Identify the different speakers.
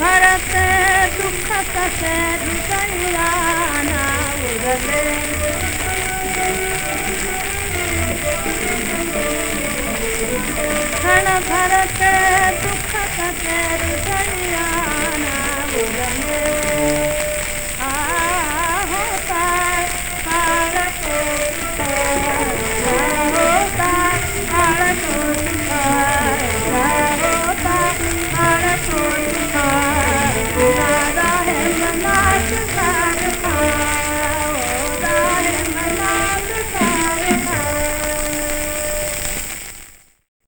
Speaker 1: ಭರತೆ ದುಃಖ ಕಸೆ ದುತೈರಾನ ಉರಲೆ ಹಣ ಭರತೆ ದುಃಖ